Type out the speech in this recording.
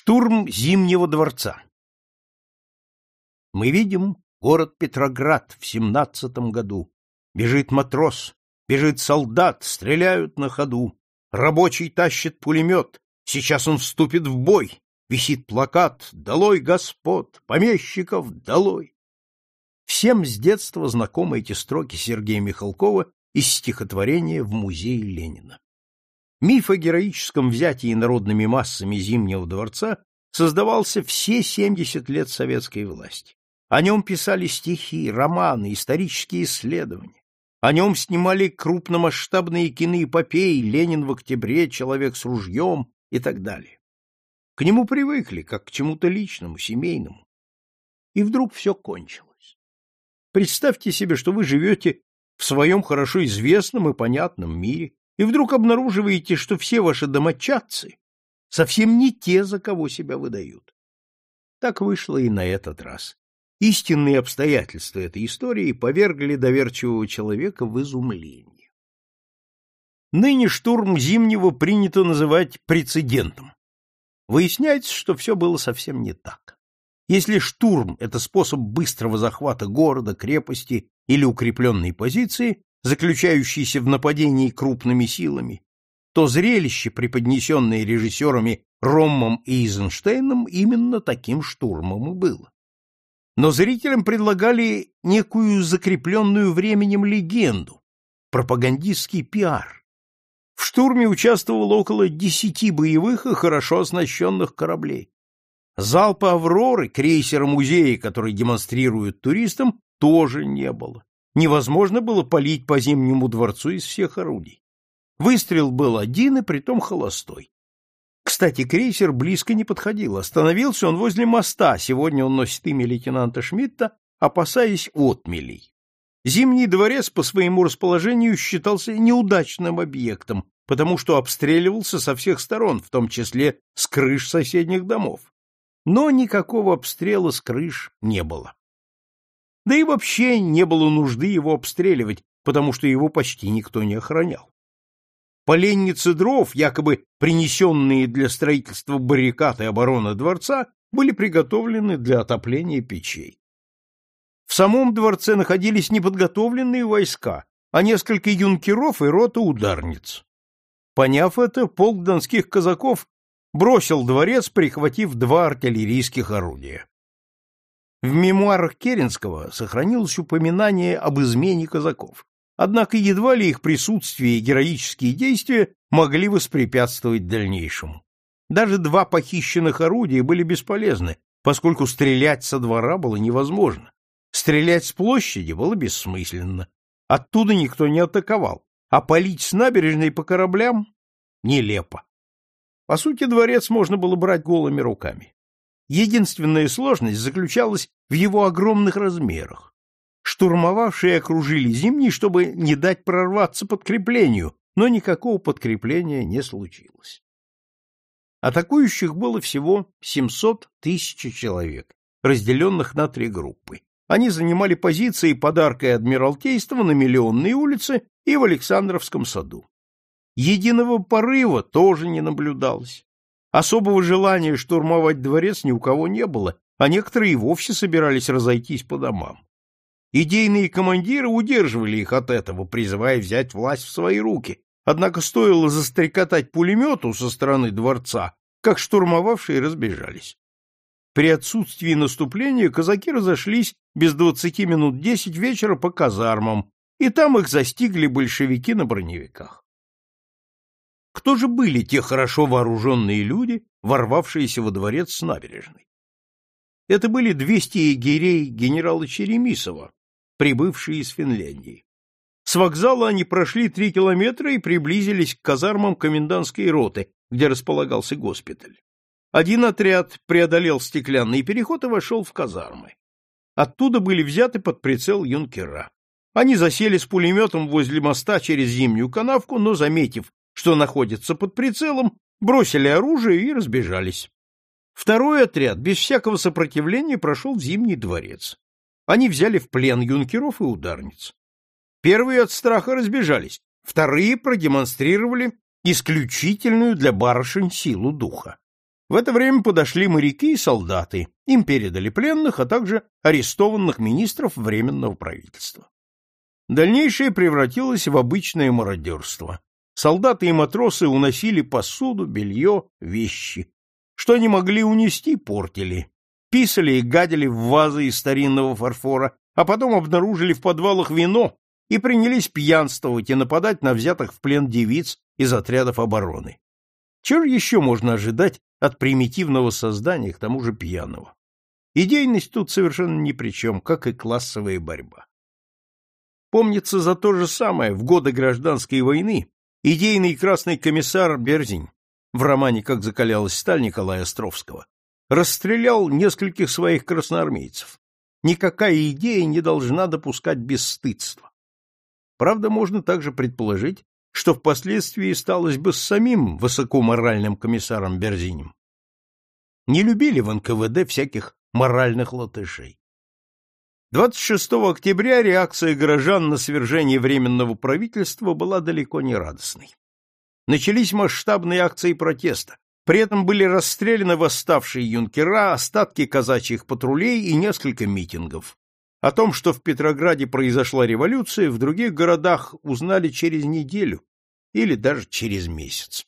Штурм Зимнего дворца Мы видим город Петроград в семнадцатом году. Бежит матрос, бежит солдат, стреляют на ходу. Рабочий тащит пулемет, сейчас он вступит в бой. Висит плакат «Долой господ! Помещиков долой!» Всем с детства знакомы эти строки Сергея Михалкова из стихотворения «В музее Ленина». Миф о героическом взятии народными массами Зимнего дворца создавался все 70 лет советской власти. О нем писали стихи, романы, исторические исследования. О нем снимали крупномасштабные киноэпопеи «Ленин в октябре», «Человек с ружьем» и так далее. К нему привыкли, как к чему-то личному, семейному. И вдруг все кончилось. Представьте себе, что вы живете в своем хорошо известном и понятном мире, и вдруг обнаруживаете, что все ваши домочадцы совсем не те, за кого себя выдают. Так вышло и на этот раз. Истинные обстоятельства этой истории повергли доверчивого человека в изумление. Ныне штурм Зимнего принято называть прецедентом. Выясняется, что все было совсем не так. Если штурм — это способ быстрого захвата города, крепости или укрепленной позиции, заключающийся в нападении крупными силами, то зрелище, преподнесенное режиссерами Роммом и Эйзенштейном, именно таким штурмом и было. Но зрителям предлагали некую закрепленную временем легенду, пропагандистский пиар. В штурме участвовало около десяти боевых и хорошо оснащенных кораблей. Залпа «Авроры», крейсера-музея, который демонстрируют туристам, тоже не было невозможно было палить по Зимнему дворцу из всех орудий. Выстрел был один и притом холостой. Кстати, крейсер близко не подходил. Остановился он возле моста. Сегодня он носит имя лейтенанта Шмидта, опасаясь отмелей. Зимний дворец по своему расположению считался неудачным объектом, потому что обстреливался со всех сторон, в том числе с крыш соседних домов. Но никакого обстрела с крыш не было. Да и вообще не было нужды его обстреливать, потому что его почти никто не охранял. Поленницы дров, якобы принесенные для строительства баррикад и обороны дворца, были приготовлены для отопления печей. В самом дворце находились неподготовленные войска, а несколько юнкеров и рота ударниц. Поняв это, полк донских казаков бросил дворец, прихватив два артиллерийских орудия. В мемуарах Керенского сохранилось упоминание об измене казаков. Однако едва ли их присутствие и героические действия могли воспрепятствовать дальнейшему. Даже два похищенных орудия были бесполезны, поскольку стрелять со двора было невозможно. Стрелять с площади было бессмысленно. Оттуда никто не атаковал, а палить с набережной по кораблям — нелепо. По сути, дворец можно было брать голыми руками. Единственная сложность заключалась в его огромных размерах. Штурмовавшие окружили Зимний, чтобы не дать прорваться подкреплению, но никакого подкрепления не случилось. Атакующих было всего 700 тысяч человек, разделенных на три группы. Они занимали позиции под аркой Адмиралтейства на Миллионной улице и в Александровском саду. Единого порыва тоже не наблюдалось. Особого желания штурмовать дворец ни у кого не было, а некоторые и вовсе собирались разойтись по домам. Идейные командиры удерживали их от этого, призывая взять власть в свои руки, однако стоило застрекотать пулемету со стороны дворца, как штурмовавшие разбежались. При отсутствии наступления казаки разошлись без двадцати минут десять вечера по казармам, и там их застигли большевики на броневиках. Кто же были те хорошо вооруженные люди, ворвавшиеся во дворец с набережной? Это были 200 егерей генерала Черемисова, прибывшие из Финляндии. С вокзала они прошли три километра и приблизились к казармам комендантской роты, где располагался госпиталь. Один отряд преодолел стеклянный переход и вошел в казармы. Оттуда были взяты под прицел юнкера. Они засели с пулеметом возле моста через зимнюю канавку, но, заметив, что находится под прицелом, бросили оружие и разбежались. Второй отряд без всякого сопротивления прошел в Зимний дворец. Они взяли в плен юнкеров и ударниц. Первые от страха разбежались, вторые продемонстрировали исключительную для барышень силу духа. В это время подошли моряки и солдаты. Им передали пленных, а также арестованных министров Временного правительства. Дальнейшее превратилось в обычное мародерство. Солдаты и матросы уносили посуду, белье, вещи. Что они могли унести, портили. Писали и гадили в вазы из старинного фарфора, а потом обнаружили в подвалах вино и принялись пьянствовать и нападать на взятых в плен девиц из отрядов обороны. Чего еще можно ожидать от примитивного создания, к тому же пьяного? Идейность тут совершенно ни при чем, как и классовая борьба. Помнится за то же самое в годы гражданской войны идейный красный комиссар Берзинь в романе «Как закалялась сталь» Николая Островского расстрелял нескольких своих красноармейцев. Никакая идея не должна допускать бесстыдства. Правда, можно также предположить, что впоследствии сталось бы с самим высокоморальным комиссаром Берзинем. Не любили в НКВД всяких моральных латышей. 26 октября реакция горожан на свержение Временного правительства была далеко не радостной. Начались масштабные акции протеста. При этом были расстреляны восставшие юнкера, остатки казачьих патрулей и несколько митингов. О том, что в Петрограде произошла революция, в других городах узнали через неделю или даже через месяц.